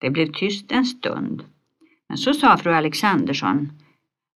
Det blev tyst en stund. Men så sa fru Alexandersson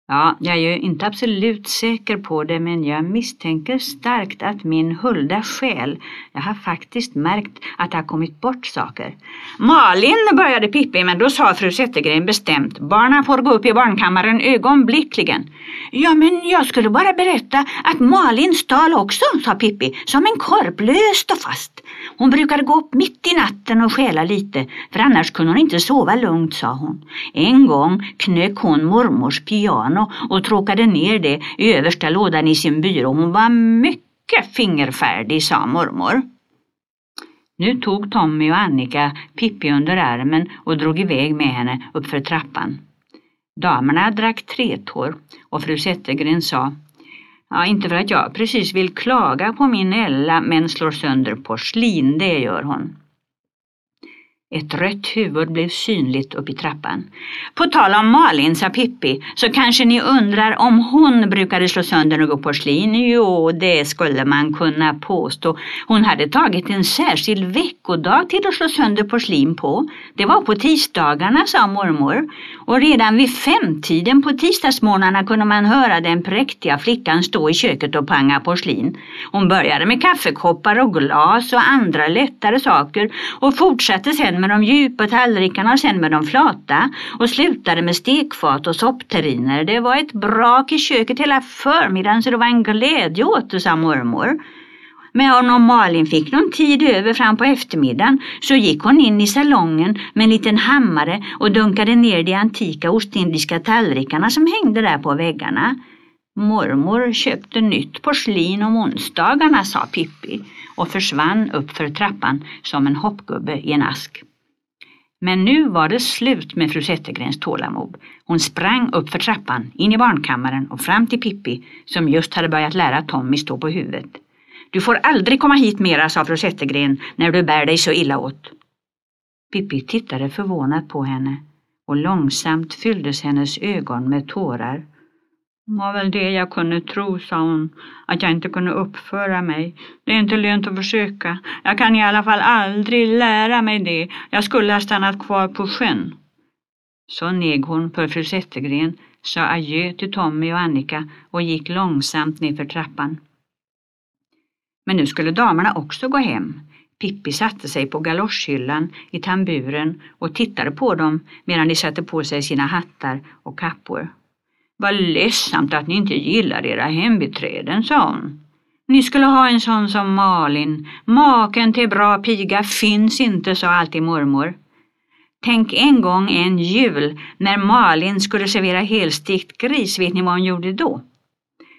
Ja, jag är ju inte absolut säker på det men jag misstänker starkt att min Hulda själ, jag har faktiskt märkt att det har kommit bort saker. Malin började Pippi men då sa fru Zettergren bestämt, barnen får gå upp i barnkammaren ögonblickligen. Ja men jag skulle bara berätta att Malin stal också, sa Pippi, som en korp löst och fast. Hon brukade gå upp mitt i natten och stjäla lite, för annars kunde hon inte sova lugnt, sa hon. En gång knöck hon mormors piano och tråkade ner det i översta lådan i sin byrå. Hon var mycket fingerfärdig, sa mormor. Nu tog Tommy och Annika Pippi under armen och drog iväg med henne uppför trappan. Damerna drack tretår och fru Zettergren sa Ja, inte för att jag precis vill klaga på min Ella men slår sönder porslin, det gör hon. Ett rött huvud blev synligt upp i trappan. På tal om Malin, sa Pippi, så kanske ni undrar om hon brukade slå sönder något porslin? Jo, det skulle man kunna påstå. Hon hade tagit en särskild veckodag till att slå sönder porslin på. Det var på tisdagarna, sa mormor. Och redan vid femtiden på tisdagsmorgnarna kunde man höra den präktiga flickan stå i köket och panga porslin. Hon började med kaffekoppar och glas och andra lättare saker och fortsatte sedan med de djupa tallrikarna och sen med de flata och slutade med stekfat och soppterriner. Det var ett brak i köket hela förmiddagen så det var en glädje åt det, sa mormor. Men om Malin fick någon tid över fram på eftermiddagen så gick hon in i salongen med en liten hammare och dunkade ner de antika ostindiska tallrikarna som hängde där på väggarna. Mormor köpte nytt porslin om onsdagarna, sa Pippi och försvann upp för trappan som en hoppgubbe i en ask. Men nu var det slut med fru Zettergrens tålamod. Hon sprang upp för trappan, in i barnkammaren och fram till Pippi som just hade börjat lära Tommy stå på huvudet. Du får aldrig komma hit mera, sa fru Zettergren, när du bär dig så illa åt. Pippi tittade förvånat på henne och långsamt fylldes hennes ögon med tårar. Det var väl det jag kunde tro, sa hon, att jag inte kunde uppföra mig. Det är inte lönt att försöka. Jag kan i alla fall aldrig lära mig det. Jag skulle ha stannat kvar på sjön. Så neg hon för fru Zettergren, sa adjö till Tommy och Annika och gick långsamt nerför trappan. Men nu skulle damerna också gå hem. Pippi satte sig på galoschhyllan i tamburen och tittade på dem medan de satte på sig sina hattar och kappor. Vad ledsamt att ni inte gillar era hembiträden, sa hon. Ni skulle ha en sån som Malin. Maken till bra piga finns inte, sa alltid mormor. Tänk en gång en jul när Malin skulle servera helstikt gris, vet ni vad hon gjorde då?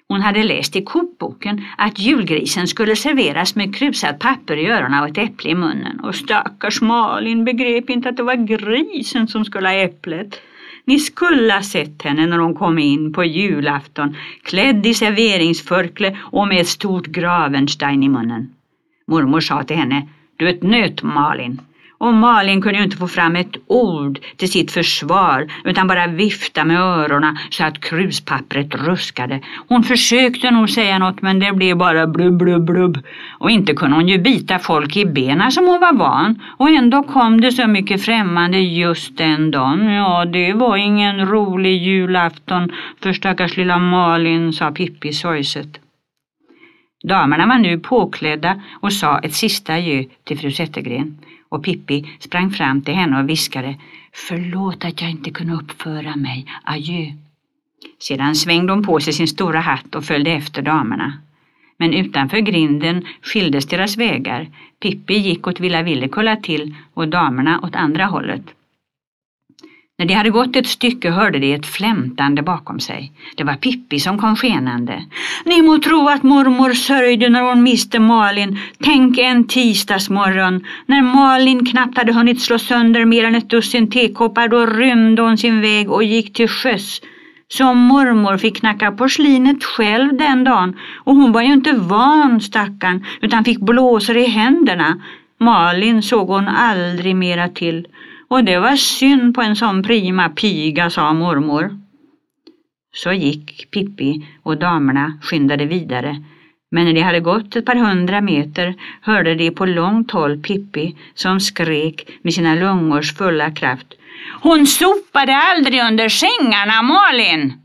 Hon hade läst i kokboken att julgrisen skulle serveras med krusat papper i öronen och ett äpple i munnen. Och stackars Malin begrep inte att det var grisen som skulle ha äpplet. Ni skulle ha sett henne när hon kom in på julafton, klädd i serveringsförkle och med ett stort gravenstein i munnen. Mormor sa till henne, du är ett nöt Malin. Och Malin kunde ju inte få fram ett ord till sitt försvar utan bara vifta med öronen så att kruspappret ruskade. Hon försökte nog säga något men det blev bara blubb blubb blubb. Och inte kunde hon ju bita folk i benen som hon var van. Och ändå kom det så mycket främmande just den dagen. Ja, det var ingen rolig julafton för stackars lilla Malin, sa Pippi sorgset. Damerna var nu påklädda och sa ett sista adjö till fru Zettergren och Pippi sprang fram till henne och viskade Förlåt att jag inte kunde uppföra mig, adjö. Sedan svängde hon på sig sin stora hatt och följde efter damerna. Men utanför grinden skildes deras vägar. Pippi gick åt Villa Villekulla till och damerna åt andra hållet. När de hade gått ett stycke hörde de ett flämtande bakom sig. Det var Pippi som kom skenande. Ni må tro att mormor sörjde när hon miste Malin. Tänk en tisdagsmorgon. När Malin knappt hade hunnit slå sönder mer än ett dussin tekoppar då rymde hon sin väg och gick till sjöss. Så mormor fick knacka porslinet själv den dagen och hon var ju inte van stackarn utan fick blåsor i händerna. Malin såg hon aldrig mera till. Och det var synd på en sån prima piga, sa mormor. Så gick Pippi och damerna skyndade vidare. Men när de hade gått ett par hundra meter hörde de på långt håll Pippi som skrek med sina lungors fulla kraft. Hon sopade aldrig under sängarna, Malin!